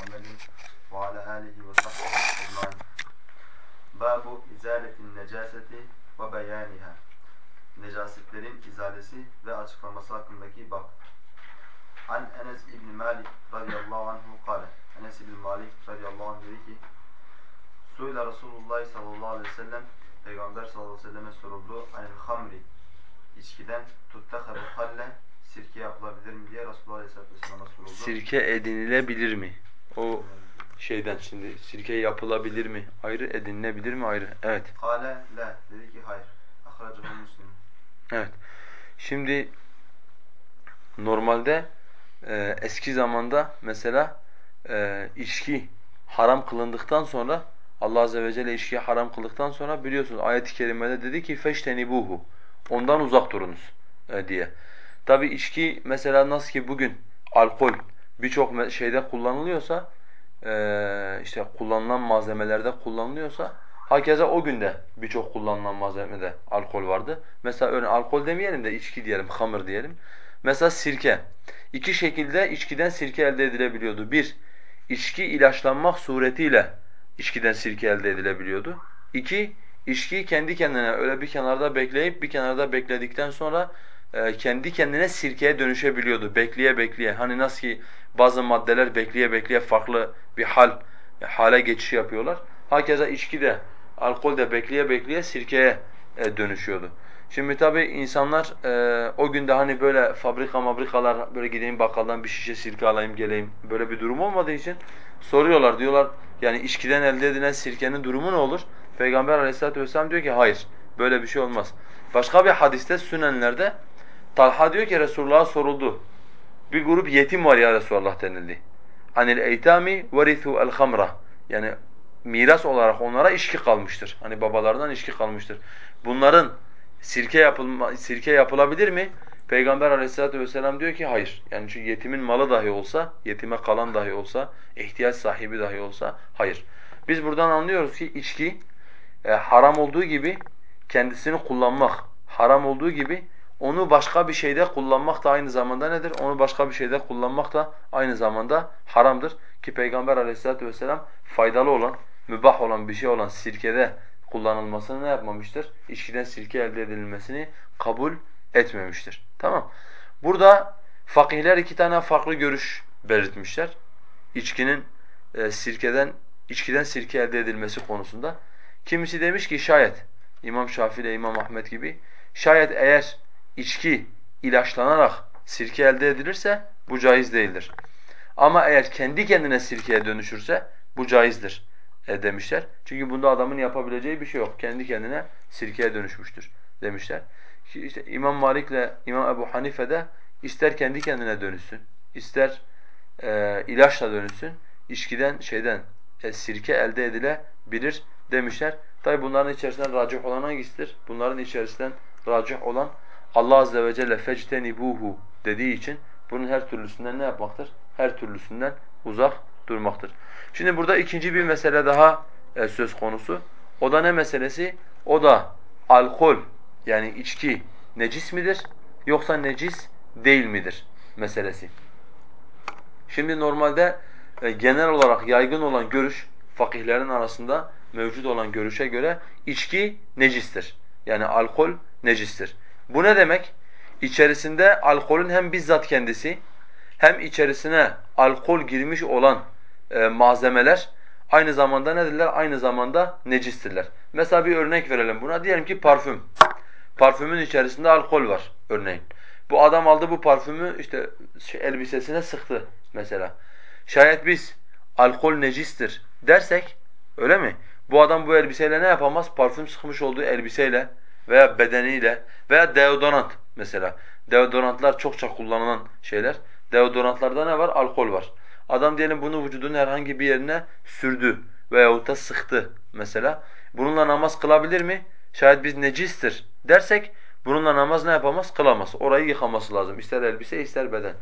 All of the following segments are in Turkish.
Muhammedin ve ala alihi ve sahbihi ecmaîn. Babu izaletin necaseti ve beyaniha. Necasetlerin izalesi ve açıklaması hakkındaki bab. An Enes İbn Malik radıyallahu anhu kale. Enes İbn Malik radıyallahu anh dedi ki Suyla Resulullah sallallahu aleyhi ve sellem Peygamber sallallahu aleyhi ve selleme soruldu anil hamri içkiden tuttakabı halle sirke yapılabilir mi diye Resulullah aleyhisselatü vesselam'a soruldu. Sirke edinilebilir mi? O şeyden şimdi sirke yapılabilir mi? Ayrı edinilebilir mi? Ayrı. Evet. Kale la. Dedi ki hayır. Ahracıhu Müslim. Evet. Şimdi normalde e, eski zamanda mesela e, içki haram kılındıktan sonra Allah azze ve celle içkiyi haram kıldıktan sonra biliyorsunuz ayet-i kerimede dedi ki feştenibuhu. Ondan uzak durunuz e, diye. Tabi içki mesela nasıl ki bugün alkol birçok şeyde kullanılıyorsa e, işte kullanılan malzemelerde kullanılıyorsa hakeza o günde birçok kullanılan malzemede alkol vardı. Mesela örneğin alkol demeyelim de içki diyelim, hamır diyelim. Mesela sirke. İki şekilde içkiden sirke elde edilebiliyordu. Bir, içki ilaçlanmak suretiyle içkiden sirke elde edilebiliyordu. İki, içki kendi kendine öyle bir kenarda bekleyip bir kenarda bekledikten sonra kendi kendine sirkeye dönüşebiliyordu. Bekleye bekleye. Hani nasıl ki bazı maddeler bekleye bekleye farklı bir hal hale geçiş yapıyorlar. Hakeza içki de, alkol de bekleye bekleye sirkeye e, dönüşüyordu. Şimdi tabi insanlar e, o günde hani böyle fabrika mabrikalar böyle gideyim bakkaldan bir şişe sirke alayım geleyim böyle bir durum olmadığı için soruyorlar diyorlar yani içkiden elde edilen sirkenin durumu ne olur? Peygamber aleyhissalatu vesselam diyor ki hayır böyle bir şey olmaz. Başka bir hadiste sünenlerde Talha diyor ki Resulullah'a soruldu. Bir grup yetim var ya Resulullah denildi. Anil eytami verithu el hamra. Yani miras olarak onlara içki kalmıştır. Hani babalardan içki kalmıştır. Bunların sirke yapılma sirke yapılabilir mi? Peygamber Aleyhisselatü vesselam diyor ki hayır. Yani çünkü yetimin malı dahi olsa, yetime kalan dahi olsa, ihtiyaç sahibi dahi olsa hayır. Biz buradan anlıyoruz ki içki e, haram olduğu gibi kendisini kullanmak haram olduğu gibi onu başka bir şeyde kullanmak da aynı zamanda nedir? Onu başka bir şeyde kullanmak da aynı zamanda haramdır. Ki Peygamber aleyhissalatu vesselam faydalı olan, mübah olan bir şey olan sirkede kullanılmasını ne yapmamıştır? İçkiden sirke elde edilmesini kabul etmemiştir. Tamam. Burada fakihler iki tane farklı görüş belirtmişler. İçkinin e, sirkeden içkiden sirke elde edilmesi konusunda. Kimisi demiş ki şayet İmam Şafii ile İmam Ahmed gibi şayet eğer içki ilaçlanarak sirke elde edilirse bu caiz değildir. Ama eğer kendi kendine sirkeye dönüşürse bu caizdir e, demişler. Çünkü bunda adamın yapabileceği bir şey yok. Kendi kendine sirkeye dönüşmüştür demişler. İşte İmam Malik ile İmam Ebu Hanife de ister kendi kendine dönüşsün, ister e, ilaçla dönüşsün, içkiden şeyden e, sirke elde edilebilir demişler. Tabi bunların içerisinden racih olan hangisidir? Bunların içerisinden racih olan Allah azze ve celle fectenibuhu dediği için bunun her türlüsünden ne yapmaktır? Her türlüsünden uzak durmaktır. Şimdi burada ikinci bir mesele daha e, söz konusu. O da ne meselesi? O da alkol yani içki necis midir yoksa necis değil midir meselesi. Şimdi normalde e, genel olarak yaygın olan görüş fakihlerin arasında mevcut olan görüşe göre içki necistir. Yani alkol necistir. Bu ne demek? İçerisinde alkolün hem bizzat kendisi hem içerisine alkol girmiş olan e, malzemeler aynı zamanda nedirler? Aynı zamanda necistirler. Mesela bir örnek verelim buna. Diyelim ki parfüm. Parfümün içerisinde alkol var örneğin. Bu adam aldı bu parfümü işte şey, elbisesine sıktı mesela. Şayet biz alkol necistir dersek öyle mi? Bu adam bu elbiseyle ne yapamaz? Parfüm sıkmış olduğu elbiseyle veya bedeniyle veya deodorant mesela. Deodorantlar çokça kullanılan şeyler. Deodorantlarda ne var? Alkol var. Adam diyelim bunu vücudun herhangi bir yerine sürdü veyahut da sıktı mesela. Bununla namaz kılabilir mi? Şayet biz necistir dersek bununla namaz ne yapamaz? Kılamaz. Orayı yıkaması lazım. İster elbise ister beden.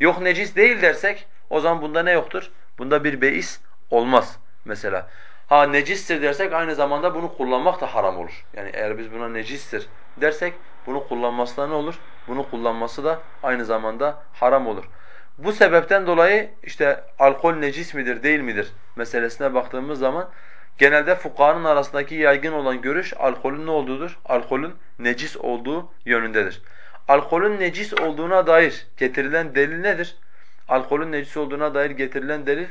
Yok necis değil dersek o zaman bunda ne yoktur? Bunda bir beis olmaz mesela. Ha necistir dersek aynı zamanda bunu kullanmak da haram olur. Yani eğer biz buna necistir dersek bunu kullanması da ne olur? Bunu kullanması da aynı zamanda haram olur. Bu sebepten dolayı işte alkol necis midir değil midir meselesine baktığımız zaman genelde fukahanın arasındaki yaygın olan görüş alkolün ne olduğudur? Alkolün necis olduğu yönündedir. Alkolün necis olduğuna dair getirilen delil nedir? Alkolün necis olduğuna dair getirilen delil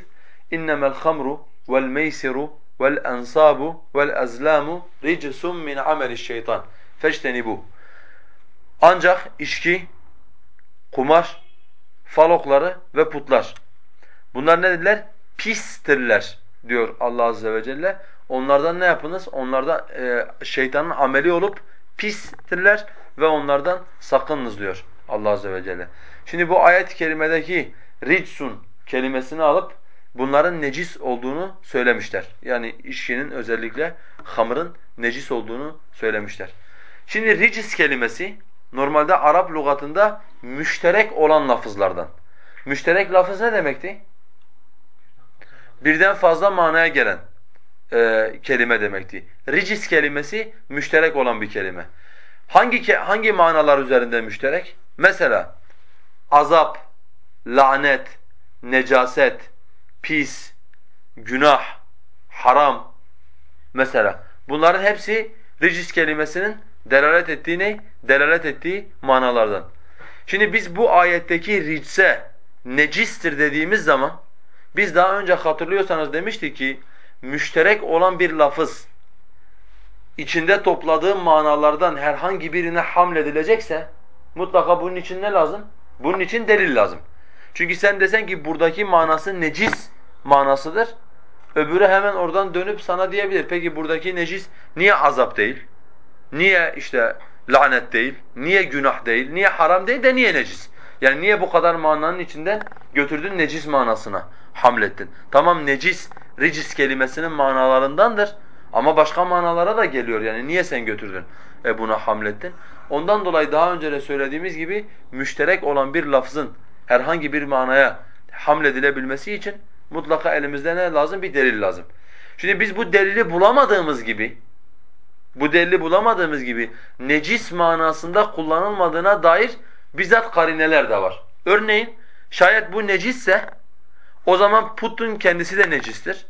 hamru vel meysiru vel ensabu vel azlamu ricsun min ameliş şeytan. Feçtenibu. Ancak içki, kumar, falokları ve putlar. Bunlar ne dediler? Pistirler diyor Allah azze ve celle. Onlardan ne yapınız? Onlardan e, şeytanın ameli olup pistirler ve onlardan sakınınız diyor Allah azze ve celle. Şimdi bu ayet-i kerimedeki ricsun kelimesini alıp bunların necis olduğunu söylemişler. Yani içkinin özellikle hamırın necis olduğunu söylemişler. Şimdi ricis kelimesi normalde Arap lügatında müşterek olan lafızlardan. Müşterek lafız ne demekti? Birden fazla manaya gelen e, kelime demekti. Ricis kelimesi müşterek olan bir kelime. Hangi hangi manalar üzerinde müşterek? Mesela azap, lanet, necaset, pis, günah, haram mesela. Bunların hepsi ricis kelimesinin delalet ettiği ne? Delalet ettiği manalardan. Şimdi biz bu ayetteki ricse necistir dediğimiz zaman biz daha önce hatırlıyorsanız demiştik ki müşterek olan bir lafız içinde topladığı manalardan herhangi birine hamledilecekse mutlaka bunun için ne lazım? Bunun için delil lazım. Çünkü sen desen ki buradaki manası necis manasıdır. Öbürü hemen oradan dönüp sana diyebilir. Peki buradaki necis niye azap değil? Niye işte lanet değil? Niye günah değil? Niye haram değil de niye necis? Yani niye bu kadar mananın içinden götürdün necis manasına hamlettin? Tamam necis, ricis kelimesinin manalarındandır ama başka manalara da geliyor yani niye sen götürdün e buna hamlettin? Ondan dolayı daha önce de söylediğimiz gibi müşterek olan bir lafzın herhangi bir manaya hamledilebilmesi için mutlaka elimizde ne lazım? Bir delil lazım. Şimdi biz bu delili bulamadığımız gibi bu delili bulamadığımız gibi necis manasında kullanılmadığına dair bizzat karineler de var. Örneğin şayet bu necisse o zaman putun kendisi de necistir.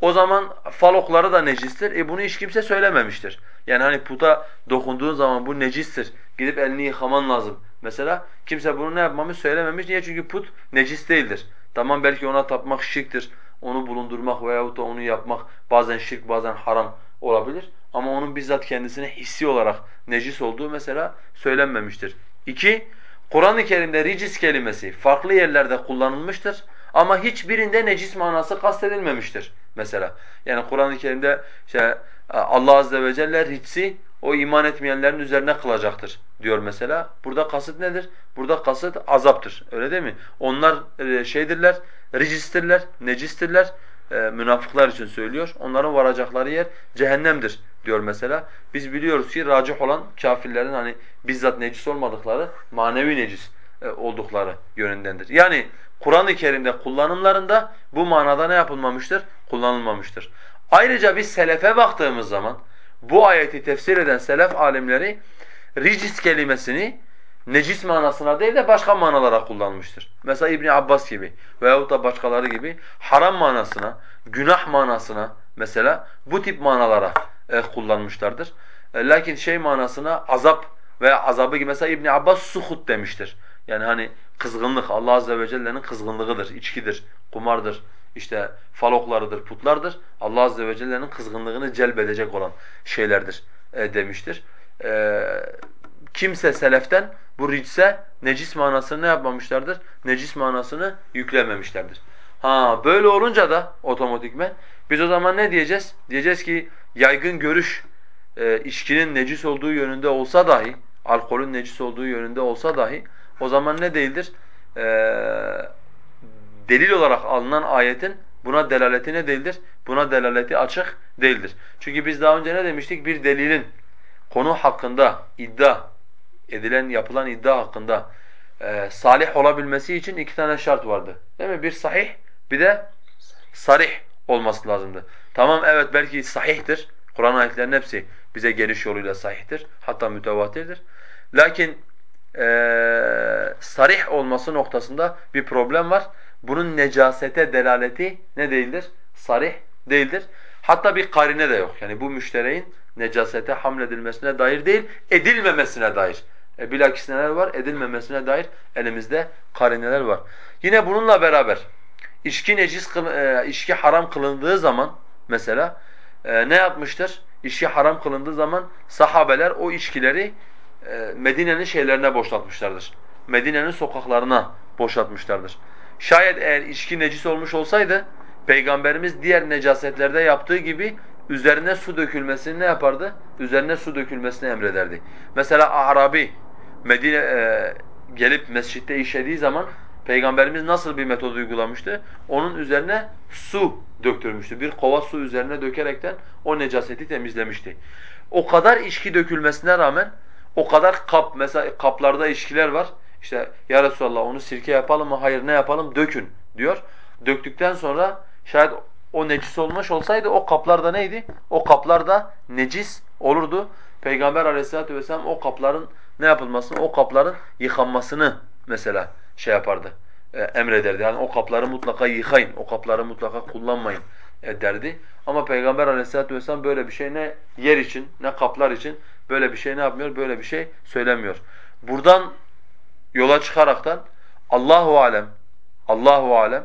O zaman falokları da necistir. E bunu hiç kimse söylememiştir. Yani hani puta dokunduğun zaman bu necistir. Gidip elini yıkaman lazım. Mesela kimse bunu ne yapmamış söylememiş. Niye? Çünkü put necis değildir. Tamam belki ona tapmak şirktir. Onu bulundurmak veyahut da onu yapmak bazen şirk bazen haram olabilir. Ama onun bizzat kendisine hissi olarak necis olduğu mesela söylenmemiştir. İki, Kur'an-ı Kerim'de ricis kelimesi farklı yerlerde kullanılmıştır ama hiçbirinde necis manası kastedilmemiştir mesela. Yani Kur'an-ı Kerim'de işte Allah azze ve celle ricsi o iman etmeyenlerin üzerine kılacaktır diyor mesela. Burada kasıt nedir? Burada kasıt azaptır. Öyle değil mi? Onlar e, şeydirler, ricistirler, necistirler. E, münafıklar için söylüyor. Onların varacakları yer cehennemdir diyor mesela. Biz biliyoruz ki racih olan kafirlerin hani bizzat necis olmadıkları, manevi necis e, oldukları yönündendir. Yani Kur'an-ı Kerim'de kullanımlarında bu manada ne yapılmamıştır? Kullanılmamıştır. Ayrıca biz selefe baktığımız zaman bu ayeti tefsir eden selef alimleri ricis kelimesini necis manasına değil de başka manalara kullanmıştır. Mesela İbn Abbas gibi veyahut da başkaları gibi haram manasına, günah manasına mesela bu tip manalara e, kullanmışlardır. E, lakin şey manasına azap veya azabı gibi mesela İbn Abbas suhut demiştir. Yani hani kızgınlık Allah azze ve celle'nin kızgınlığıdır, içkidir, kumardır, işte faloklarıdır, putlardır. Allah azze ve celle'nin kızgınlığını celbedecek olan şeylerdir e, demiştir. E, kimse seleften bu ricse necis manasını ne yapmamışlardır? Necis manasını yüklememişlerdir. Ha böyle olunca da otomatikmen biz o zaman ne diyeceğiz? Diyeceğiz ki yaygın görüş e, içkinin necis olduğu yönünde olsa dahi, alkolün necis olduğu yönünde olsa dahi o zaman ne değildir? E, delil olarak alınan ayetin buna delaleti ne değildir? Buna delaleti açık değildir. Çünkü biz daha önce ne demiştik? Bir delilin konu hakkında iddia edilen, yapılan iddia hakkında e, salih olabilmesi için iki tane şart vardı. Değil mi? Bir sahih, bir de sarih olması lazımdı. Tamam evet belki sahihtir. Kur'an ayetlerinin hepsi bize geliş yoluyla sahihtir. Hatta mütevatirdir. Lakin e, sarih olması noktasında bir problem var. Bunun necasete delaleti ne değildir? Sarih değildir. Hatta bir karine de yok. Yani bu müştereğin necasete hamledilmesine dair değil, edilmemesine dair. E, bilakis neler var? Edilmemesine dair elimizde karineler var. Yine bununla beraber içki necis, e, içki haram kılındığı zaman mesela e, ne yapmıştır? İçki haram kılındığı zaman sahabeler o içkileri e, Medine'nin şeylerine boşaltmışlardır. Medine'nin sokaklarına boşaltmışlardır. Şayet eğer içki necis olmuş olsaydı Peygamberimiz diğer necasetlerde yaptığı gibi üzerine su dökülmesini ne yapardı? Üzerine su dökülmesini emrederdi. Mesela Arabi Medine e, gelip mescitte işediği zaman Peygamberimiz nasıl bir metod uygulamıştı? Onun üzerine su döktürmüştü. Bir kova su üzerine dökerekten o necaseti temizlemişti. O kadar içki dökülmesine rağmen o kadar kap, mesela kaplarda içkiler var. İşte ya Resulallah onu sirke yapalım mı? Hayır ne yapalım? Dökün diyor. Döktükten sonra şayet o necis olmuş olsaydı o kaplar da neydi? O kaplar da necis olurdu. Peygamber aleyhissalatu vesselam o kapların ne yapılmasını, o kapların yıkanmasını mesela şey yapardı, e, emrederdi. Yani o kapları mutlaka yıkayın, o kapları mutlaka kullanmayın e, derdi. Ama Peygamber aleyhissalatu vesselam böyle bir şey ne yer için ne kaplar için böyle bir şey ne yapmıyor, böyle bir şey söylemiyor. Buradan yola çıkaraktan Allahu alem, Allahu alem,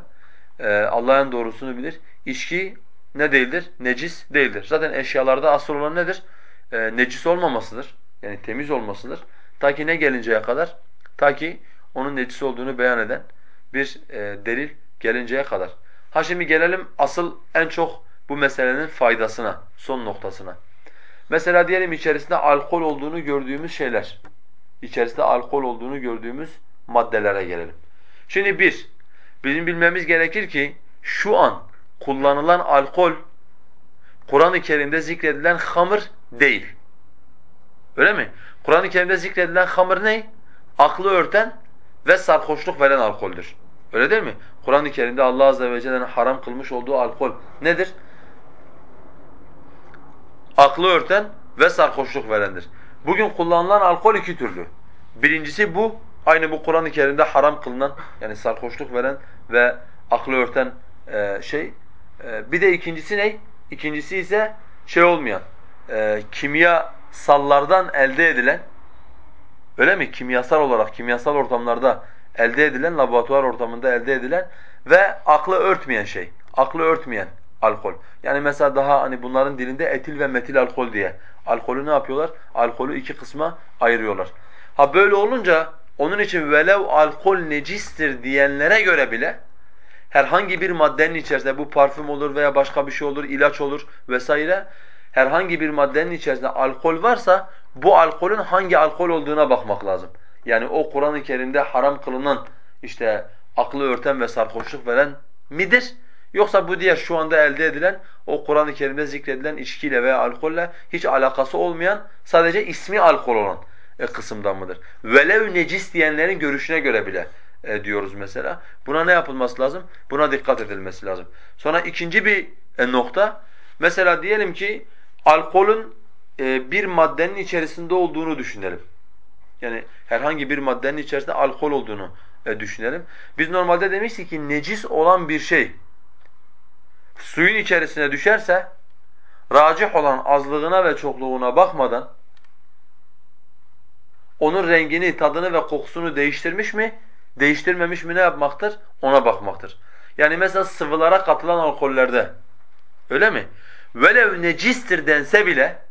e, Allah'ın doğrusunu bilir. İçki ne değildir? Necis değildir. Zaten eşyalarda asıl olan nedir? E, necis olmamasıdır. Yani temiz olmasıdır. Ta ki ne gelinceye kadar? Ta ki onun necis olduğunu beyan eden bir e, delil gelinceye kadar. Ha şimdi gelelim asıl en çok bu meselenin faydasına, son noktasına. Mesela diyelim içerisinde alkol olduğunu gördüğümüz şeyler. İçerisinde alkol olduğunu gördüğümüz maddelere gelelim. Şimdi bir, bizim bilmemiz gerekir ki şu an kullanılan alkol Kur'an-ı Kerim'de zikredilen hamır değil. Öyle mi? Kur'an-ı Kerim'de zikredilen hamır ne? Aklı örten ve sarhoşluk veren alkoldür. Öyle değil mi? Kur'an-ı Kerim'de Allah azze ve celle'nin haram kılmış olduğu alkol nedir? Aklı örten ve sarhoşluk verendir. Bugün kullanılan alkol iki türlü. Birincisi bu, aynı bu Kur'an-ı Kerim'de haram kılınan yani sarhoşluk veren ve aklı örten e, şey. E, bir de ikincisi ne? İkincisi ise şey olmayan, e, kimyasallardan elde edilen, öyle mi? Kimyasal olarak, kimyasal ortamlarda elde edilen, laboratuvar ortamında elde edilen ve aklı örtmeyen şey, aklı örtmeyen alkol. Yani mesela daha hani bunların dilinde etil ve metil alkol diye. Alkolü ne yapıyorlar? Alkolü iki kısma ayırıyorlar. Ha böyle olunca onun için velev alkol necistir diyenlere göre bile herhangi bir maddenin içerisinde bu parfüm olur veya başka bir şey olur, ilaç olur vesaire herhangi bir maddenin içerisinde alkol varsa bu alkolün hangi alkol olduğuna bakmak lazım. Yani o Kur'an-ı Kerim'de haram kılınan işte aklı örten ve sarhoşluk veren midir? Yoksa bu diğer şu anda elde edilen o Kur'an-ı Kerim'de zikredilen içkiyle veya alkolle hiç alakası olmayan sadece ismi alkol olan e, kısımdan mıdır? Velev necis diyenlerin görüşüne göre bile e, diyoruz mesela. Buna ne yapılması lazım? Buna dikkat edilmesi lazım. Sonra ikinci bir e, nokta. Mesela diyelim ki alkolün e, bir maddenin içerisinde olduğunu düşünelim. Yani herhangi bir maddenin içerisinde alkol olduğunu e, düşünelim. Biz normalde demiştik ki necis olan bir şey suyun içerisine düşerse racih olan azlığına ve çokluğuna bakmadan onun rengini, tadını ve kokusunu değiştirmiş mi, değiştirmemiş mi ne yapmaktır? Ona bakmaktır. Yani mesela sıvılara katılan alkollerde öyle mi? Velev necistir dense bile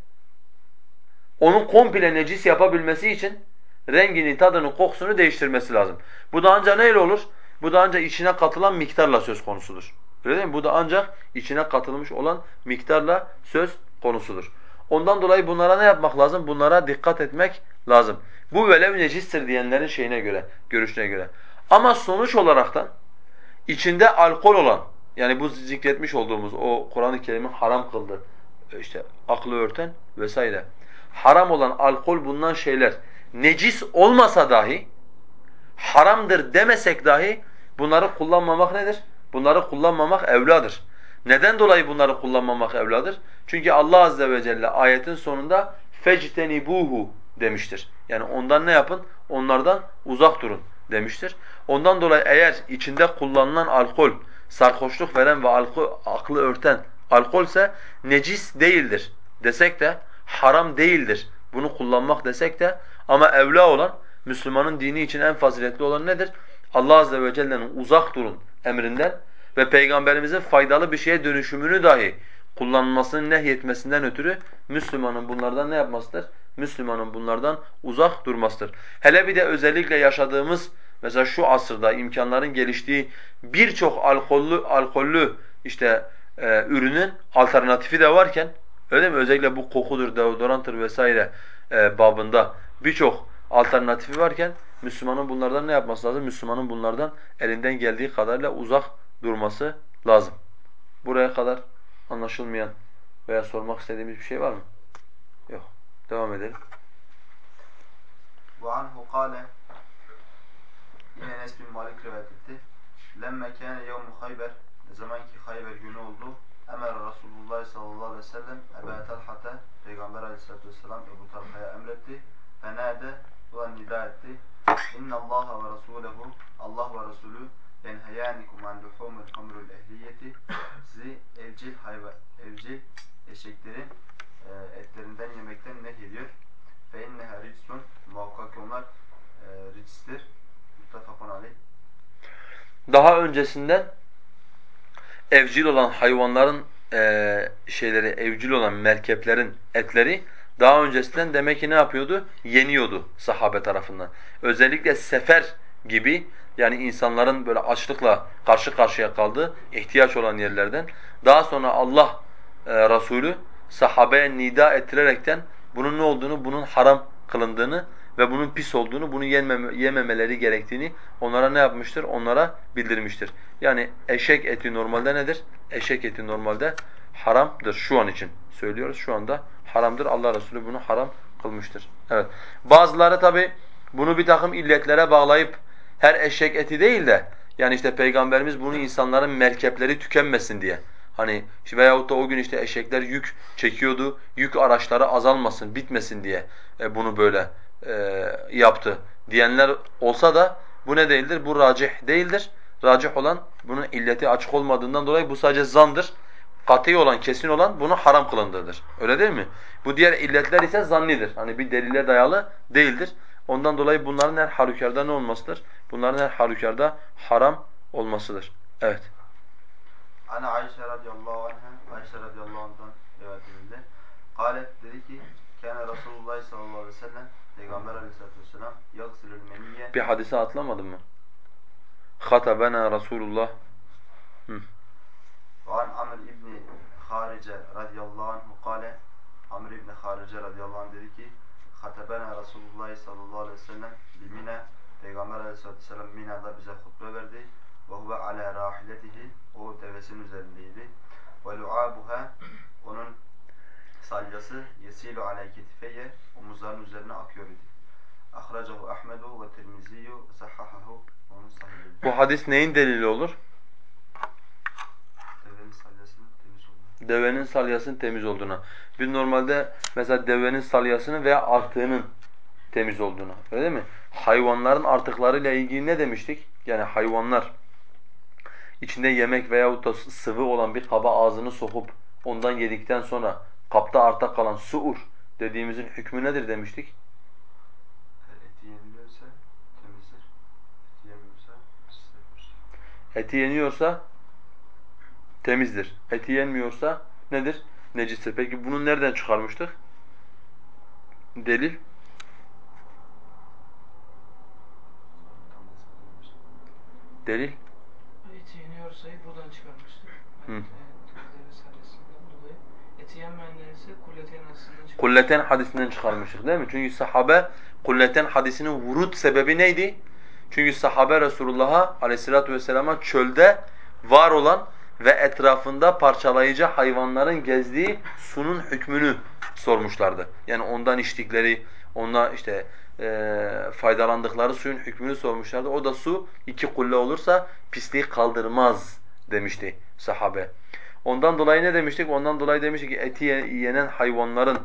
onun komple necis yapabilmesi için rengini, tadını, kokusunu değiştirmesi lazım. Bu da ancak neyle olur? Bu da ancak içine katılan miktarla söz konusudur. Öyle değil mi? Bu da ancak içine katılmış olan miktarla söz konusudur. Ondan dolayı bunlara ne yapmak lazım? Bunlara dikkat etmek lazım. Bu velev necistir diyenlerin şeyine göre, görüşüne göre. Ama sonuç olaraktan içinde alkol olan, yani bu zikretmiş olduğumuz o Kur'an-ı Kerim'in haram kıldığı, işte aklı örten vesaire. Haram olan alkol bulunan şeyler necis olmasa dahi, haramdır demesek dahi bunları kullanmamak nedir? Bunları kullanmamak evladır. Neden dolayı bunları kullanmamak evladır? Çünkü Allah azze ve celle ayetin sonunda fectenibuhu demiştir. Yani ondan ne yapın? Onlardan uzak durun demiştir. Ondan dolayı eğer içinde kullanılan alkol sarhoşluk veren ve alkol, aklı örten alkolse necis değildir desek de haram değildir bunu kullanmak desek de ama evla olan Müslümanın dini için en faziletli olan nedir? Allah azze ve celle'nin uzak durun emrinden ve peygamberimizin faydalı bir şeye dönüşümünü dahi kullanılmasını nehyetmesinden ötürü Müslümanın bunlardan ne yapmasıdır? Müslümanın bunlardan uzak durmasıdır. Hele bir de özellikle yaşadığımız mesela şu asırda imkanların geliştiği birçok alkollü alkollü işte e, ürünün alternatifi de varken öyle mi? Özellikle bu kokudur, deodoranttır vesaire e, babında birçok alternatifi varken Müslümanın bunlardan ne yapması lazım? Müslümanın bunlardan elinden geldiği kadarıyla uzak durması lazım. Buraya kadar anlaşılmayan veya sormak istediğimiz bir şey var mı? Yok. Devam edelim. وعنه قال yine Enes bin Malik rivayet etti. Lemme kâne yevmu Hayber ne zaman ki Hayber günü oldu emre Resulullah sallallahu aleyhi ve sellem Ebu Talha'ta Peygamber aleyhissalatu vesselam Ebu Talha'ya emretti. Fenade ulan nida etti. İnna Allah ve Resulehu Allah ve Resulü yenheyanikum an luhumul humrul ehliyeti sizi evcil hayvan evcil eşeklerin e, etlerinden yemekten nehyediyor. Fe inneha ricsun muhakkak onlar e, ricstir. Muttefakun aleyh. Daha öncesinden evcil olan hayvanların e, şeyleri, evcil olan merkeplerin etleri daha öncesinden demek ki ne yapıyordu? Yeniyordu sahabe tarafından. Özellikle sefer gibi yani insanların böyle açlıkla karşı karşıya kaldığı ihtiyaç olan yerlerden daha sonra Allah e, Resulü sahabeye nida ettirerekten bunun ne olduğunu, bunun haram kılındığını ve bunun pis olduğunu, bunu yememe, yememeleri gerektiğini onlara ne yapmıştır? Onlara bildirmiştir. Yani eşek eti normalde nedir? Eşek eti normalde haramdır şu an için söylüyoruz. Şu anda haramdır. Allah Resulü bunu haram kılmıştır. Evet. Bazıları tabi bunu bir takım illetlere bağlayıp her eşek eti değil de yani işte peygamberimiz bunu insanların merkepleri tükenmesin diye Hani işte veyahut da o gün işte eşekler yük çekiyordu, yük araçları azalmasın, bitmesin diye e, bunu böyle e, yaptı diyenler olsa da bu ne değildir? Bu racih değildir. Racih olan bunun illeti açık olmadığından dolayı bu sadece zandır. Kat'i olan, kesin olan bunu haram kılındırdır. Öyle değil mi? Bu diğer illetler ise zannidir. Hani bir delile dayalı değildir. Ondan dolayı bunların her halükarda ne olmasıdır? Bunların her halükarda haram olmasıdır. Evet. Ana Ayşe radıyallahu anha, Ayşe radıyallahu anh'dan rivayet edildi. Kalet dedi ki, Kâne Resulullah sallallahu aleyhi ve sellem, Peygamber aleyhissalatu vesselam, yagsilül meniyye. Bir hadise atlamadın mı? Hatabena Resulullah. Hı. Ve Amr İbni Harice radıyallahu anhu kale, Amr İbni Harice radıyallahu anh dedi ki, Hatabena Resulullah sallallahu aleyhi ve sellem, Bimine, Peygamber aleyhissalatu vesselam Mina'da bize hutbe verdi ve huve ala rahiletihi o devesinin üzerindeydi. Ve lu'abuha onun salyası yesilu ala ketifeye omuzlarının üzerine akıyor idi. Ahracahu Ahmedu ve Tirmiziyu sahhahahu onun sahibi. Bu hadis neyin delili olur? Devenin salyasının. Devenin salyasının temiz olduğuna. Bir normalde mesela devenin salyasının veya artığının temiz olduğuna. Öyle mi? Hayvanların artıklarıyla ilgili ne demiştik? Yani hayvanlar içinde yemek veyahut da sıvı olan bir kaba ağzını sokup ondan yedikten sonra kapta arta kalan suur dediğimizin hükmü nedir demiştik? Eti yeniyorsa temizdir. Eti yenmiyorsa nedir? Necistir. Peki bunu nereden çıkarmıştık? Delil? Delil? Eti yeniyorsayı buradan çıkarmıştık. Hı. E. Kulleten hadisinden çıkarmıştık değil mi? Çünkü sahabe kulleten hadisinin vurut sebebi neydi? Çünkü sahabe Resulullah'a aleyhissalatu vesselama çölde var olan ve etrafında parçalayıcı hayvanların gezdiği sunun hükmünü sormuşlardı. Yani ondan içtikleri, ona işte e, faydalandıkları suyun hükmünü sormuşlardı. O da su iki kulle olursa pisliği kaldırmaz demişti sahabe. Ondan dolayı ne demiştik? Ondan dolayı demiştik ki eti ye- yenen hayvanların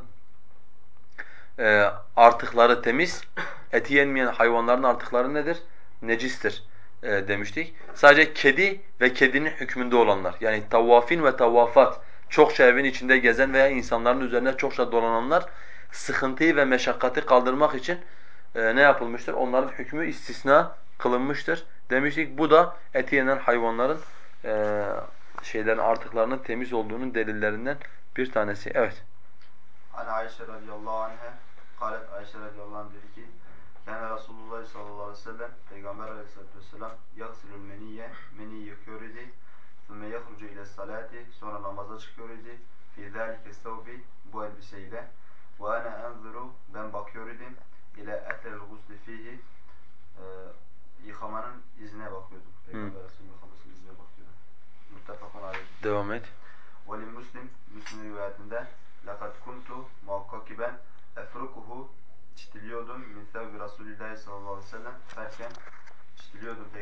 e, artıkları temiz, eti yenmeyen hayvanların artıkları nedir? Necistir e, demiştik. Sadece kedi ve kedinin hükmünde olanlar yani tavafin ve tavafat çokça evin içinde gezen veya insanların üzerine çokça dolananlar sıkıntıyı ve meşakkati kaldırmak için e, ne yapılmıştır? Onların hükmü istisna kılınmıştır. Demiştik bu da eti yenen hayvanların e, şeylerin artıklarının temiz olduğunun delillerinden bir tanesi. Evet. An Ayşe radıyallahu anha kalet Ayşe radıyallahu anh dedi ki Kâne Resulullah sallallahu aleyhi ve sellem Peygamber aleyhissalatu vesselam yaghsilul meniyye meniyi yıkıyor idi ثُمَّ يَخْرُجُ ile salati sonra namaza çıkıyor idi فِي ذَٰلِكَ الثَّوْبِ bu elbiseyle وَاَنَا اَنْظُرُ ben bakıyor idim ile اَثَرِ الْغُسْلِ ف۪يهِ e, yıkamanın izine bakıyordum. Peygamber Aleyhisselam yıkamasının izine bakıyordum. Muttefakun aleyh. Devam et. Veli Müslim, Müslim rivayetinde لَقَدْ كُنْتُ muhakkak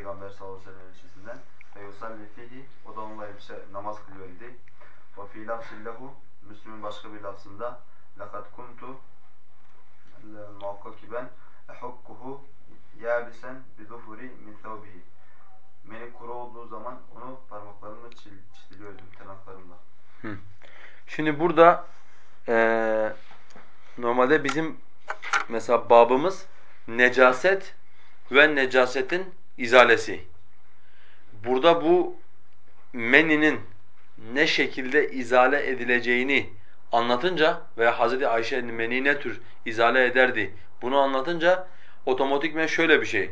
Peygamber sallallahu aleyhi ve sellem elbisesinden ve yusalli fihi o da onunla elbise namaz kılıyor idi. Ve fi lafzillehu Müslüm'ün başka bir lafzında لَقَدْ كُنْتُ muhakkak ki ben ehukkuhu yabisen bi zuhuri min thawbihi. Meni kuru olduğu zaman onu parmaklarımla çitiliyordum tırnaklarımla. Hı. Şimdi burada ee, normalde bizim mesela babımız necaset ve necasetin izalesi. Burada bu meninin ne şekilde izale edileceğini anlatınca veya Hazreti Ayşe'nin meni ne tür izale ederdi bunu anlatınca otomatikmen şöyle bir şey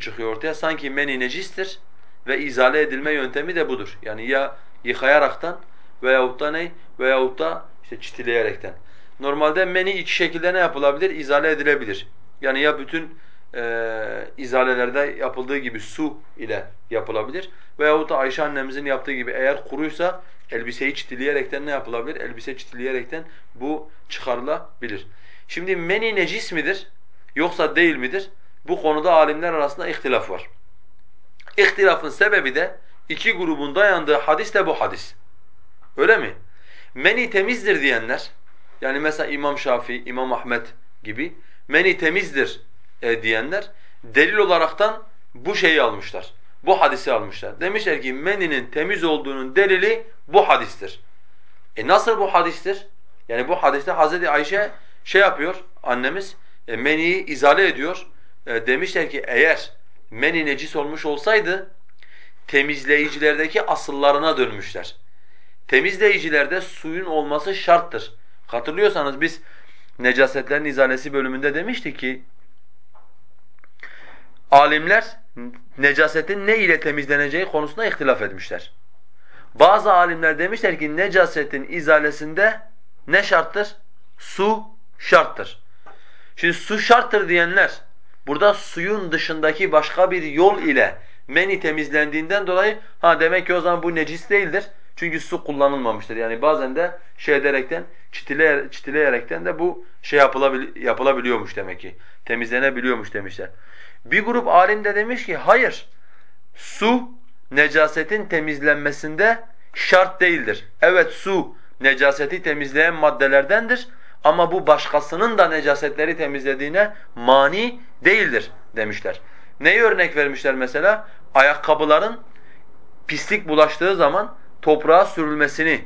çıkıyor ortaya. Sanki meni necistir ve izale edilme yöntemi de budur. Yani ya yıkayaraktan veyahut da ne? Veyahut da işte çitileyerekten. Normalde meni iki şekilde ne yapılabilir? İzale edilebilir. Yani ya bütün e, izalelerde yapıldığı gibi su ile yapılabilir. Veyahut da Ayşe annemizin yaptığı gibi eğer kuruysa elbiseyi çitileyerekten ne yapılabilir? Elbise çitileyerekten bu çıkarılabilir. Şimdi meni necis midir yoksa değil midir? Bu konuda alimler arasında ihtilaf var. İhtilafın sebebi de iki grubun dayandığı hadis de bu hadis. Öyle mi? Meni temizdir diyenler, yani mesela İmam Şafii, İmam Ahmet gibi meni temizdir e, diyenler delil olaraktan bu şeyi almışlar. Bu hadisi almışlar. Demişler ki meninin temiz olduğunun delili bu hadistir. E nasıl bu hadistir? Yani bu hadiste Hazreti Ayşe şey yapıyor annemiz e, meniyi izale ediyor. E, demişler ki eğer meni necis olmuş olsaydı temizleyicilerdeki asıllarına dönmüşler. Temizleyicilerde suyun olması şarttır. Hatırlıyorsanız biz necasetlerin izalesi bölümünde demiştik ki alimler necasetin ne ile temizleneceği konusunda ihtilaf etmişler. Bazı alimler demişler ki necasetin izalesinde ne şarttır? Su şarttır. Şimdi su şarttır diyenler burada suyun dışındaki başka bir yol ile meni temizlendiğinden dolayı ha demek ki o zaman bu necis değildir. Çünkü su kullanılmamıştır. Yani bazen de şey ederekten, çitile, çitileyerekten de bu şey yapılabil, yapılabiliyormuş demek ki. Temizlenebiliyormuş demişler. Bir grup alim de demiş ki hayır. Su necasetin temizlenmesinde şart değildir. Evet su necaseti temizleyen maddelerdendir ama bu başkasının da necasetleri temizlediğine mani değildir demişler. Neyi örnek vermişler mesela? Ayakkabıların pislik bulaştığı zaman toprağa sürülmesini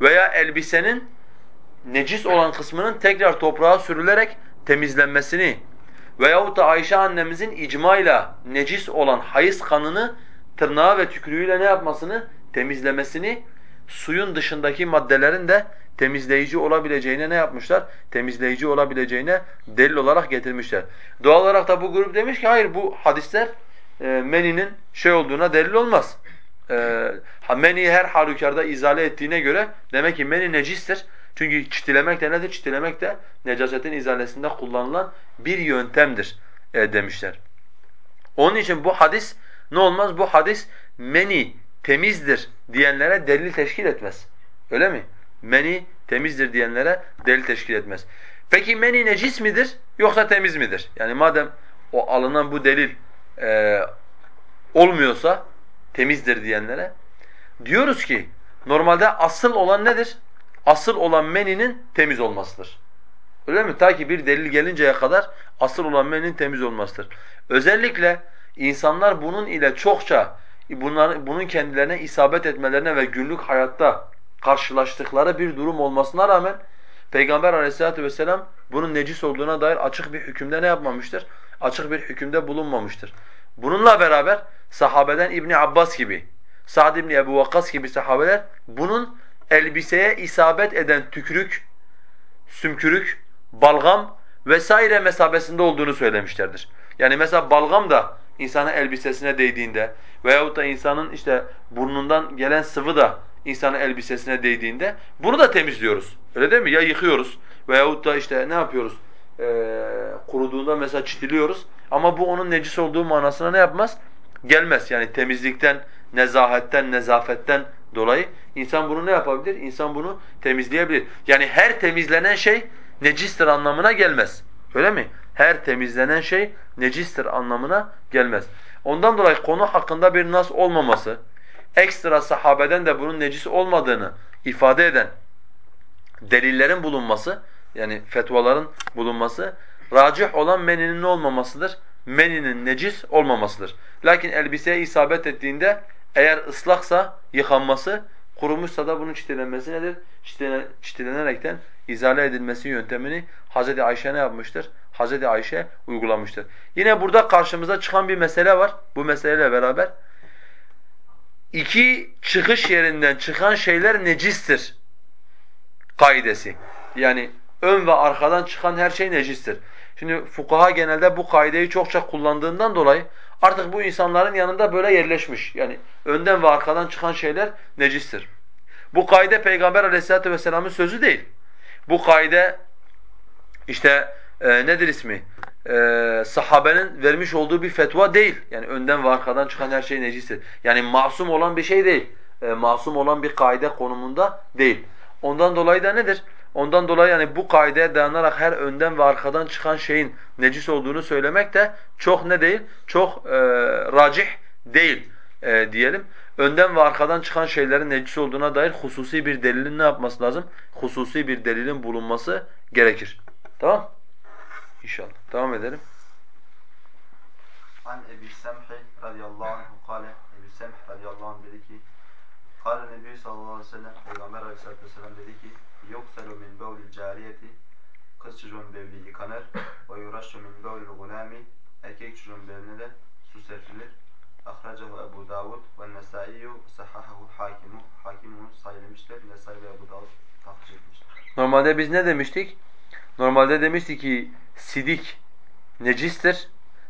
veya elbisenin necis olan kısmının tekrar toprağa sürülerek temizlenmesini veyahut da Ayşe annemizin icmayla necis olan hayız kanını tırnağı ve tükürüğüyle ne yapmasını? Temizlemesini, suyun dışındaki maddelerin de temizleyici olabileceğine ne yapmışlar? Temizleyici olabileceğine delil olarak getirmişler. Doğal olarak da bu grup demiş ki hayır bu hadisler e, meninin şey olduğuna delil olmaz. E, meni her halükarda izale ettiğine göre demek ki meni necistir. Çünkü çitilemek de nedir? Çitilemek de necasetin izalesinde kullanılan bir yöntemdir e, demişler. Onun için bu hadis ne olmaz? Bu hadis meni temizdir diyenlere delil teşkil etmez. Öyle mi? Meni temizdir diyenlere delil teşkil etmez. Peki meni necis midir yoksa temiz midir? Yani madem o alınan bu delil e, olmuyorsa temizdir diyenlere diyoruz ki normalde asıl olan nedir? Asıl olan meninin temiz olmasıdır. Öyle mi? Ta ki bir delil gelinceye kadar asıl olan menin temiz olmasıdır. Özellikle insanlar bunun ile çokça bunların, bunun kendilerine isabet etmelerine ve günlük hayatta karşılaştıkları bir durum olmasına rağmen Peygamber aleyhissalatu vesselam bunun necis olduğuna dair açık bir hükümde ne yapmamıştır? Açık bir hükümde bulunmamıştır. Bununla beraber sahabeden İbni Abbas gibi, Sa'd ibn Ebu Vakkas gibi sahabeler bunun elbiseye isabet eden tükürük, sümkürük, balgam vesaire mesabesinde olduğunu söylemişlerdir. Yani mesela balgam da insanın elbisesine değdiğinde veyahut da insanın işte burnundan gelen sıvı da insanın elbisesine değdiğinde bunu da temizliyoruz. Öyle değil mi? Ya yıkıyoruz veyahut da işte ne yapıyoruz? Ee, kuruduğunda mesela çitiliyoruz. Ama bu onun necis olduğu manasına ne yapmaz? Gelmez. Yani temizlikten, nezahetten, nezafetten dolayı insan bunu ne yapabilir? İnsan bunu temizleyebilir. Yani her temizlenen şey necistir anlamına gelmez. Öyle mi? Her temizlenen şey necistir anlamına gelmez. Ondan dolayı konu hakkında bir nas olmaması, ekstra sahabeden de bunun necis olmadığını ifade eden delillerin bulunması, yani fetvaların bulunması, racih olan meninin olmamasıdır. Meninin necis olmamasıdır. Lakin elbiseye isabet ettiğinde eğer ıslaksa yıkanması, kurumuşsa da bunun çitilenmesi nedir? Çitilenerekten izale edilmesi yöntemini Hz. Ayşe ne yapmıştır? Hz. Ayşe uygulamıştır. Yine burada karşımıza çıkan bir mesele var. Bu meseleyle beraber iki çıkış yerinden çıkan şeyler necistir kaidesi. Yani ön ve arkadan çıkan her şey necistir. Şimdi fukaha genelde bu kaideyi çokça kullandığından dolayı artık bu insanların yanında böyle yerleşmiş. Yani önden ve arkadan çıkan şeyler necistir. Bu kaide Peygamber aleyhissalatu vesselam'ın sözü değil. Bu kaide işte e, nedir ismi? E, sahabenin vermiş olduğu bir fetva değil. Yani önden ve arkadan çıkan her şey necistir. Yani masum olan bir şey değil. E, masum olan bir kaide konumunda değil. Ondan dolayı da nedir? Ondan dolayı yani bu kaideye dayanarak her önden ve arkadan çıkan şeyin necis olduğunu söylemek de çok ne değil? Çok e, racih değil e, diyelim. Önden ve arkadan çıkan şeylerin necis olduğuna dair hususi bir delilin ne yapması lazım? Hususi bir delilin bulunması gerekir. Tamam? İnşallah. Devam edelim. An Ebi Semhi radıyallahu anh kâle Ebi Semh radıyallahu anh dedi ki Kâle Nebi sallallahu aleyhi ve sellem Peygamber aleyhissalatü vesselam dedi ki Yukselu min bevlil cariyeti Kız çocuğun bevli yıkanır ve yuraşşu min bevlil gulami Erkek çocuğun bevline de su serpilir Ahracahu Ebu Davud ve Nesai'yu sahahahu hakimu Hakim bunu sayılmıştır. Nesai ve Ebu Davud tahriş etmiştir. Normalde biz ne demiştik? Normalde demiştik ki sidik necistir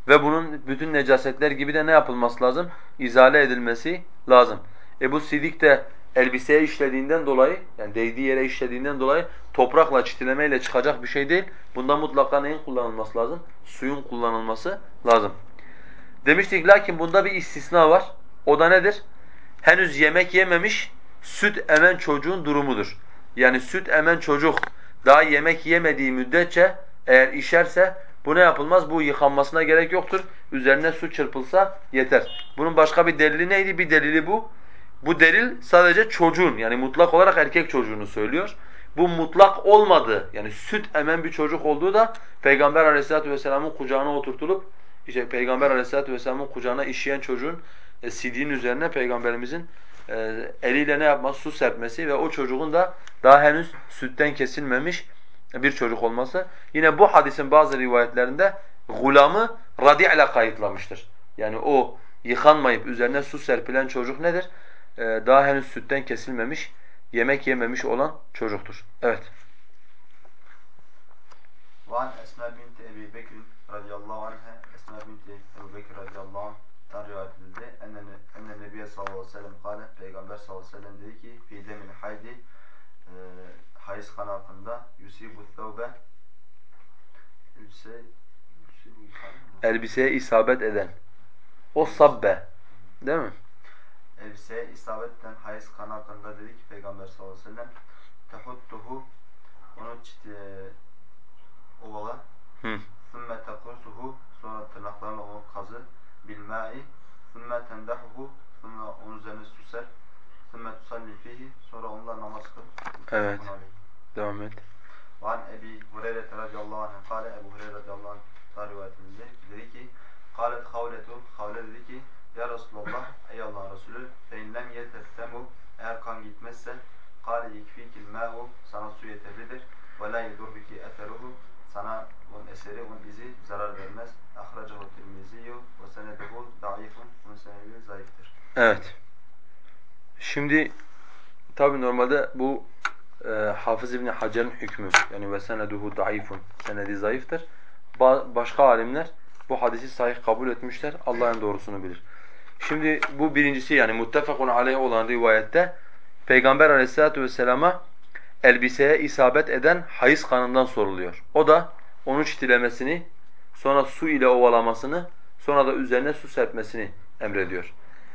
ve bunun bütün necasetler gibi de ne yapılması lazım? İzale edilmesi lazım. E bu sidik de elbiseye işlediğinden dolayı, yani değdiği yere işlediğinden dolayı toprakla, çitilemeyle çıkacak bir şey değil. Bunda mutlaka neyin kullanılması lazım? Suyun kullanılması lazım. Demiştik lakin bunda bir istisna var. O da nedir? Henüz yemek yememiş, süt emen çocuğun durumudur. Yani süt emen çocuk daha yemek yemediği müddetçe eğer işerse bu ne yapılmaz? Bu yıkanmasına gerek yoktur. Üzerine su çırpılsa yeter. Bunun başka bir delili neydi? Bir delili bu. Bu delil sadece çocuğun yani mutlak olarak erkek çocuğunu söylüyor. Bu mutlak olmadığı yani süt emen bir çocuk olduğu da Peygamber aleyhissalatu vesselamın kucağına oturtulup işte Peygamber aleyhissalatu vesselamın kucağına işleyen çocuğun e, sidiğin üzerine Peygamberimizin e, eliyle ne yapması? Su serpmesi ve o çocuğun da daha henüz sütten kesilmemiş bir çocuk olması. Yine bu hadisin bazı rivayetlerinde gulamı radi'le kayıtlamıştır. Yani o yıkanmayıp üzerine su serpilen çocuk nedir? Ee, daha henüz sütten kesilmemiş, yemek yememiş olan çocuktur. Evet. وعن Esma binti Ebi Bekir radıyallahu anha Esma binti Ebu Bekir radıyallahu anh'tan rivayet edildi. Enne, enne Nebiye sallallahu aleyhi ve sellem kâle Peygamber sallallahu aleyhi ve sellem dedi ki fi demil haydi e, hayız kan hakkında yusibu thawbe elbise yusibu Elbiseye isabet eden. O sabbe. Değil mi? elbiseye isabet eden hayız kanı hakkında dedi ki Peygamber sallallahu aleyhi ve sellem tehuttuhu onu e, ovala. Sümme tekursuhu sonra tırnaklarla onu kazı. Bilmai sümme tendahuhu sonra onun üzerine su ser sümme tusalli sonra onunla namaz kıl. Evet. Normalde bu e, Hafız İbni Hacer'in hükmü yani ve seneduhu daifun senedi zayıftır. Ba başka alimler bu hadisi sahih kabul etmişler. Allah'ın doğrusunu bilir. Şimdi bu birincisi yani muttefakun aleyh olan rivayette Peygamber aleyhissalatu vesselama elbiseye isabet eden hayız kanından soruluyor. O da onu çitilemesini, sonra su ile ovalamasını, sonra da üzerine su serpmesini emrediyor.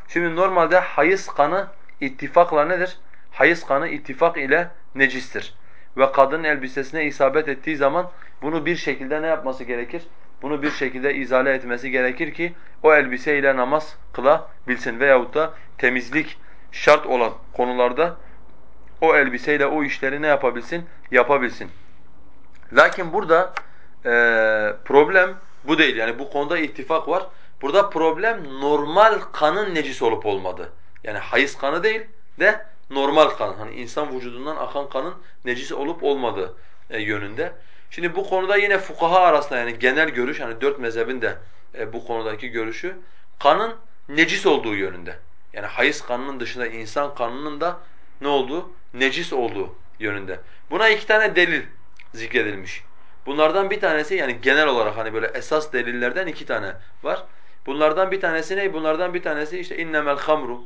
Şimdi normalde hayız kanı ittifakla nedir? Hayız kanı ittifak ile necistir. Ve kadın elbisesine isabet ettiği zaman bunu bir şekilde ne yapması gerekir? Bunu bir şekilde izale etmesi gerekir ki o elbise ile namaz kılabilsin veyahut da temizlik şart olan konularda o elbiseyle o işleri ne yapabilsin? Yapabilsin. Lakin burada e, problem bu değil. Yani bu konuda ittifak var. Burada problem normal kanın necis olup olmadığı. Yani hayız kanı değil de normal kan. Hani insan vücudundan akan kanın necis olup olmadığı e, yönünde. Şimdi bu konuda yine fukaha arasında yani genel görüş hani dört mezhebin de e, bu konudaki görüşü kanın necis olduğu yönünde. Yani hayız kanının dışında insan kanının da ne olduğu? Necis olduğu yönünde. Buna iki tane delil zikredilmiş. Bunlardan bir tanesi yani genel olarak hani böyle esas delillerden iki tane var. Bunlardan bir tanesi ne? Bunlardan bir tanesi işte innemel hamru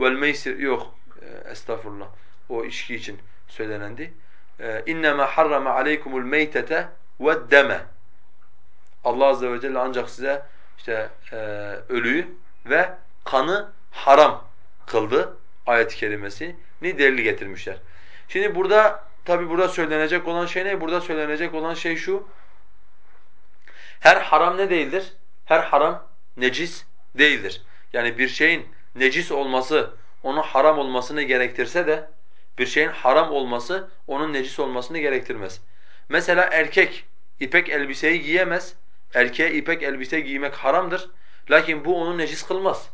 vel meysir yok e, estağfurullah o içki için söylenendi. E, innema harrama aleykumul meytete ve deme. Allah azze ve celle ancak size işte e, ölüyü ve kanı haram kıldı ayet-i kerimesini delil getirmişler. Şimdi burada tabi burada söylenecek olan şey ne? Burada söylenecek olan şey şu. Her haram ne değildir? Her haram necis değildir. Yani bir şeyin necis olması onun haram olmasını gerektirse de bir şeyin haram olması onun necis olmasını gerektirmez. Mesela erkek ipek elbiseyi giyemez. Erkeğe ipek elbise giymek haramdır. Lakin bu onu necis kılmaz.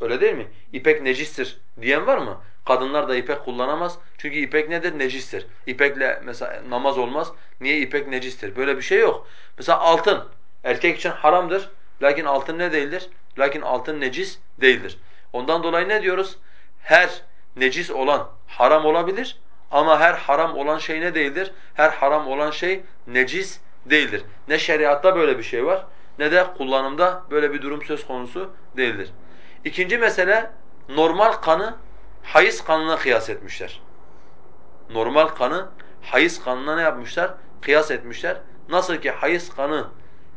Öyle değil mi? İpek necistir diyen var mı? Kadınlar da ipek kullanamaz. Çünkü ipek nedir? Necistir. İpekle mesela namaz olmaz. Niye ipek necistir? Böyle bir şey yok. Mesela altın erkek için haramdır. Lakin altın ne değildir? Lakin altın necis değildir. Ondan dolayı ne diyoruz? Her necis olan haram olabilir ama her haram olan şey ne değildir? Her haram olan şey necis değildir. Ne şeriatta böyle bir şey var ne de kullanımda böyle bir durum söz konusu değildir. İkinci mesele normal kanı hayız kanına kıyas etmişler. Normal kanı hayız kanına ne yapmışlar? Kıyas etmişler. Nasıl ki hayız kanı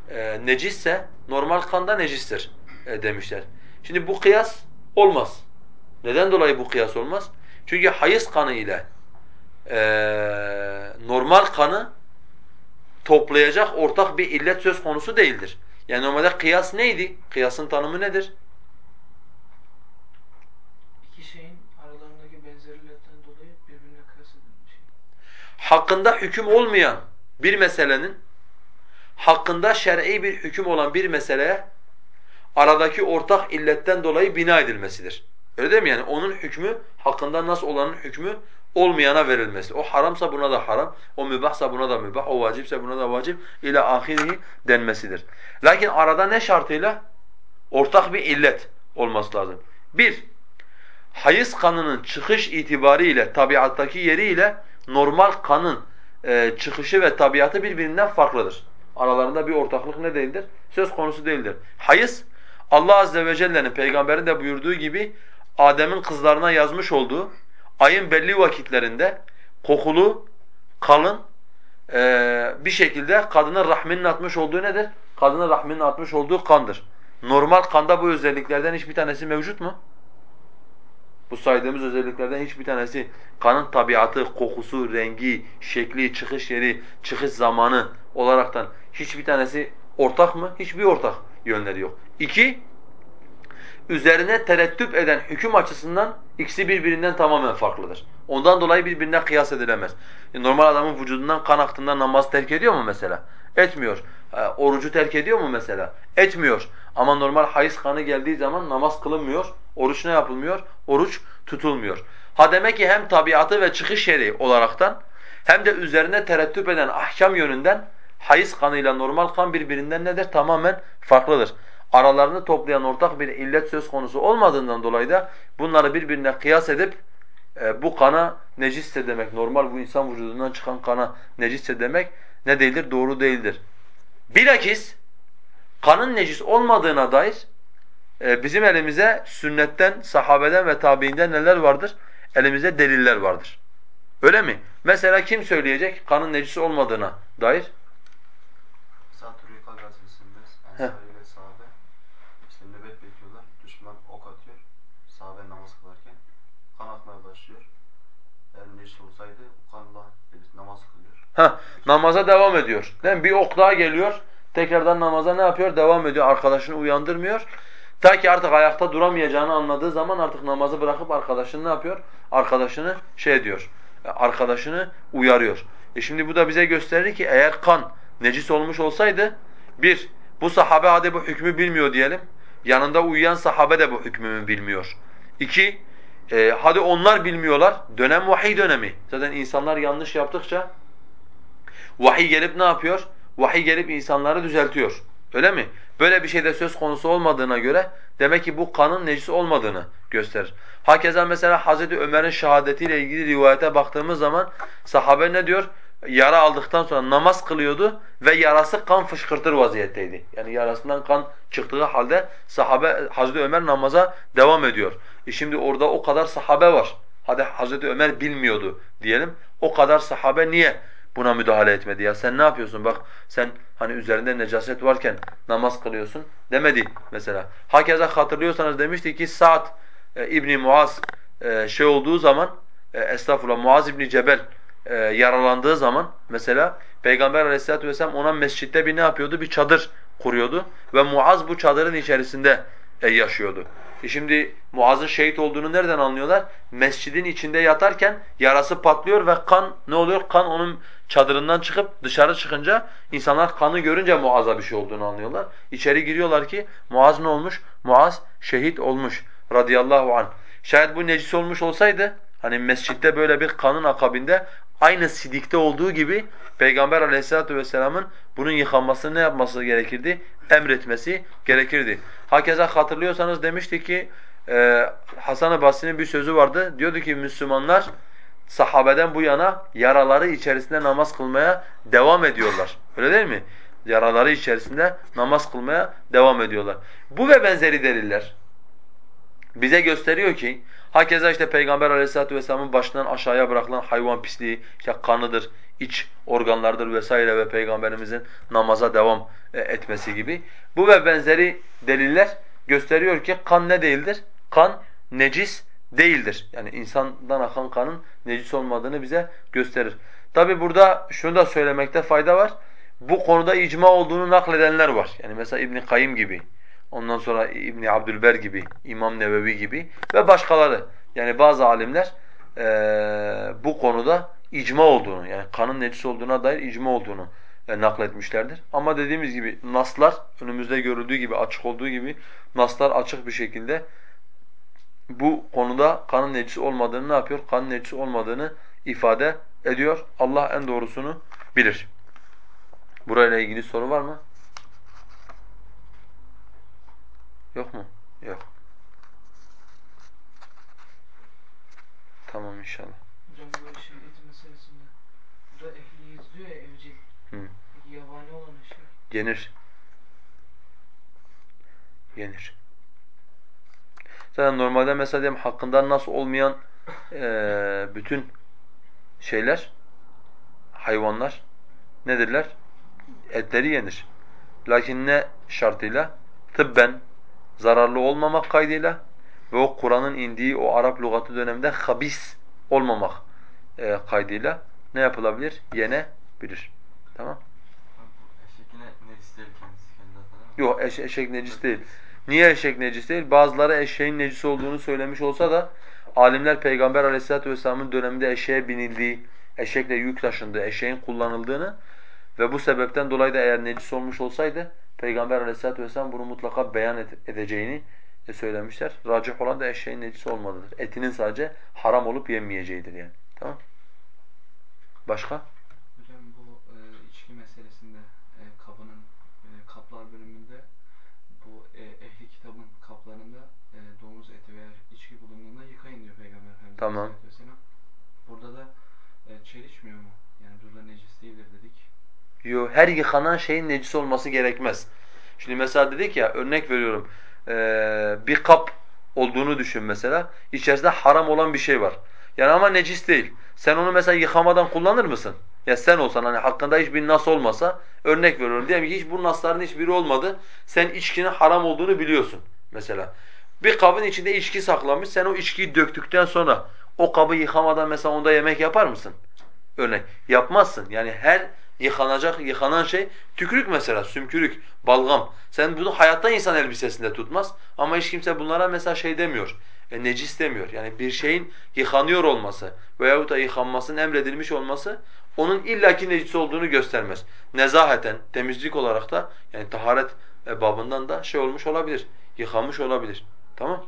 e, necisse normal kan da necistir e, demişler. Şimdi bu kıyas olmaz. Neden dolayı bu kıyas olmaz? Çünkü hayız kanı ile e, normal kanı toplayacak ortak bir illet söz konusu değildir. Yani normalde kıyas neydi? Kıyasın tanımı nedir? İki şeyin aralarındaki benzerlikten dolayı birbirine kıyas edilen şey. Hakkında hüküm olmayan bir meselenin hakkında şer'i bir hüküm olan bir meseleye aradaki ortak illetten dolayı bina edilmesidir. Öyle değil mi? Yani onun hükmü hakkında nasıl olanın hükmü olmayana verilmesi. O haramsa buna da haram, o mübahsa buna da mübah, o vacipse buna da vacip ile ahirihi denmesidir. Lakin arada ne şartıyla? Ortak bir illet olması lazım. Bir, hayız kanının çıkış itibariyle, tabiattaki yeriyle normal kanın e, çıkışı ve tabiatı birbirinden farklıdır. Aralarında bir ortaklık ne değildir? Söz konusu değildir. Hayız, Allah azze ve celle'nin peygamberin de buyurduğu gibi Adem'in kızlarına yazmış olduğu ayın belli vakitlerinde kokulu, kalın e, bir şekilde kadının rahminin atmış olduğu nedir? Kadının rahminin atmış olduğu kandır. Normal kanda bu özelliklerden hiçbir tanesi mevcut mu? Bu saydığımız özelliklerden hiçbir tanesi kanın tabiatı, kokusu, rengi, şekli, çıkış yeri, çıkış zamanı olaraktan hiçbir tanesi ortak mı? Hiçbir ortak yönleri yok. İki, üzerine terettüp eden hüküm açısından İkisi birbirinden tamamen farklıdır. Ondan dolayı birbirine kıyas edilemez. E, normal adamın vücudundan kan aktığında namaz terk ediyor mu mesela? Etmiyor. E, orucu terk ediyor mu mesela? Etmiyor. Ama normal hayız kanı geldiği zaman namaz kılınmıyor. Oruç ne yapılmıyor? Oruç tutulmuyor. Ha demek ki hem tabiatı ve çıkış yeri olaraktan hem de üzerine terettüp eden ahkam yönünden hayız kanıyla normal kan birbirinden nedir? Tamamen farklıdır. Aralarını toplayan ortak bir illet söz konusu olmadığından dolayı da bunları birbirine kıyas edip e, bu kana necisse demek, normal bu insan vücudundan çıkan kana necisse demek ne değildir? Doğru değildir. Bilakis kanın necis olmadığına dair e, bizim elimize sünnetten, sahabeden ve tabiinden neler vardır? Elimizde deliller vardır. Öyle mi? Mesela kim söyleyecek kanın necis olmadığına dair? Zat-ı Rika gazetesinde Ensari ile sahabe işte nöbet bekliyorlar. Düşman ok atıyor. Sahabe namaz kılarken kan akmaya başlıyor. Eğer neşit olsaydı o kanla gelip namaz kılıyor. Ha, namaza devam ediyor. Değil mi? Bir ok daha geliyor. Tekrardan namaza ne yapıyor? Devam ediyor. Arkadaşını uyandırmıyor. Ta ki artık ayakta duramayacağını anladığı zaman artık namazı bırakıp arkadaşını ne yapıyor? Arkadaşını şey diyor. Arkadaşını uyarıyor. E şimdi bu da bize gösterir ki eğer kan necis olmuş olsaydı bir, bu sahabe hadi bu hükmü bilmiyor diyelim. Yanında uyuyan sahabe de bu hükmümü bilmiyor. İki, e, hadi onlar bilmiyorlar. Dönem vahiy dönemi. Zaten insanlar yanlış yaptıkça vahiy gelip ne yapıyor? Vahiy gelip insanları düzeltiyor. Öyle mi? Böyle bir şeyde söz konusu olmadığına göre demek ki bu kanın necis olmadığını gösterir. Hakeza mesela Hazreti Ömer'in şehadetiyle ilgili rivayete baktığımız zaman sahabe ne diyor? Yara aldıktan sonra namaz kılıyordu ve yarası kan fışkırtır vaziyetteydi. Yani yarasından kan çıktığı halde sahabe Hazreti Ömer namaza devam ediyor. E şimdi orada o kadar sahabe var. Hadi Hazreti Ömer bilmiyordu diyelim. O kadar sahabe niye buna müdahale etmedi ya? Sen ne yapıyorsun? Bak sen hani üzerinde necaset varken namaz kılıyorsun demedi mesela. Hakeza hatırlıyorsanız demişti ki Sa'd e, İbni Muaz e, şey olduğu zaman e, estağfurullah Muaz İbni Cebel e, yaralandığı zaman mesela Peygamber Aleyhisselatü vesselam ona mescitte bir ne yapıyordu? Bir çadır kuruyordu ve Muaz bu çadırın içerisinde e, yaşıyordu. E şimdi Muaz'ın şehit olduğunu nereden anlıyorlar? Mescidin içinde yatarken yarası patlıyor ve kan ne oluyor? Kan onun çadırından çıkıp dışarı çıkınca insanlar kanı görünce Muaz'a bir şey olduğunu anlıyorlar. İçeri giriyorlar ki Muaz ne olmuş? Muaz şehit olmuş radıyallahu anh. Şayet bu necis olmuş olsaydı hani mescitte böyle bir kanın akabinde aynı sidikte olduğu gibi Peygamber aleyhissalatu vesselamın bunun yıkanmasını ne yapması gerekirdi? Emretmesi gerekirdi. Hakeza hatırlıyorsanız demişti ki Hasan-ı Basri'nin bir sözü vardı. Diyordu ki Müslümanlar sahabeden bu yana yaraları içerisinde namaz kılmaya devam ediyorlar. Öyle değil mi? Yaraları içerisinde namaz kılmaya devam ediyorlar. Bu ve benzeri deliller bize gösteriyor ki hakeza işte Peygamber Aleyhisselatü vesselamın başından aşağıya bırakılan hayvan pisliği, işte kanıdır, iç organlardır vesaire ve Peygamberimizin namaza devam e, etmesi gibi. Bu ve benzeri deliller gösteriyor ki kan ne değildir? Kan necis değildir. Yani insandan akan kanın necis olmadığını bize gösterir. Tabi burada şunu da söylemekte fayda var. Bu konuda icma olduğunu nakledenler var. Yani mesela İbn Kayyim gibi, ondan sonra İbn Abdülber gibi, İmam Nevevi gibi ve başkaları. Yani bazı alimler e, bu konuda icma olduğunu yani kanın necis olduğuna dair icma olduğunu e, nakletmişlerdir. Ama dediğimiz gibi naslar önümüzde görüldüğü gibi açık olduğu gibi naslar açık bir şekilde bu konuda kanın necis olmadığını ne yapıyor? Kanın necis olmadığını ifade ediyor. Allah en doğrusunu bilir. Burayla ilgili soru var mı? Yok mu? Yok. Tamam inşallah. Hocam bu şehit meselesinde. Burada ehliyiz diyor ya evcil. Hı. Peki yabani olan eşek. Yenir. Yenir. Zaten normalde mesela diyelim hakkında nasıl olmayan eee bütün şeyler, hayvanlar nedirler? Etleri yenir. Lakin ne şartıyla? Tıbben zararlı olmamak kaydıyla ve o Kur'an'ın indiği o Arap lügatı döneminde habis olmamak e, kaydıyla ne yapılabilir? Yenebilir. Tamam? Eşek yine necis değil kendisi? Yok eş, eşek necis değil. Niye eşek necis değil? Bazıları eşeğin necis olduğunu söylemiş olsa da alimler Peygamber aleyhissalatu vesselamın döneminde eşeğe binildiği, eşekle yük taşındığı, eşeğin kullanıldığını ve bu sebepten dolayı da eğer necis olmuş olsaydı Peygamber aleyhissalatu vesselam bunu mutlaka beyan ed- edeceğini söylemişler. Racih olan da eşeğin necis olmadığıdır. Etinin sadece haram olup yenmeyeceğidir yani. Tamam? Başka? Hocam bu e, içki meselesinde e, kabının e, kaplar bölümünde bu e, ehli kitabın kaplarında e, domuz eti veya içki bulunduğunda yıkayın diyor Peygamber Efendimiz Tamam. Aleyhisselatü Vesselam. Burada da e, çelişmiyor mu? Yani burada necis değildir dedik. Yo, her yıkanan şeyin necis olması gerekmez. Şimdi mesela dedik ya, örnek veriyorum, eee, bir kap olduğunu düşün mesela, içerisinde haram olan bir şey var. Yani ama necis değil. Sen onu mesela yıkamadan kullanır mısın? Ya sen olsan hani hakkında hiçbir nas olmasa, örnek veriyorum diyelim ki hiç bu nasların hiçbiri olmadı, sen içkinin haram olduğunu biliyorsun mesela. Bir kabın içinde içki saklamış, sen o içkiyi döktükten sonra o kabı yıkamadan mesela onda yemek yapar mısın? Örnek yapmazsın. Yani her yıkanacak, yıkanan şey tükürük mesela, sümkürük, balgam. Sen bunu hayatta insan elbisesinde tutmaz ama hiç kimse bunlara mesela şey demiyor. E, necis demiyor. Yani bir şeyin yıkanıyor olması veyahut da yıkanmasının emredilmiş olması onun illaki necis olduğunu göstermez. Nezaheten, temizlik olarak da yani taharet e, babından da şey olmuş olabilir. Yıkanmış olabilir. Tamam?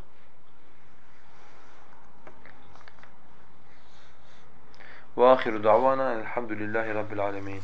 وآخر دعوانا الحمد لله رب العالمين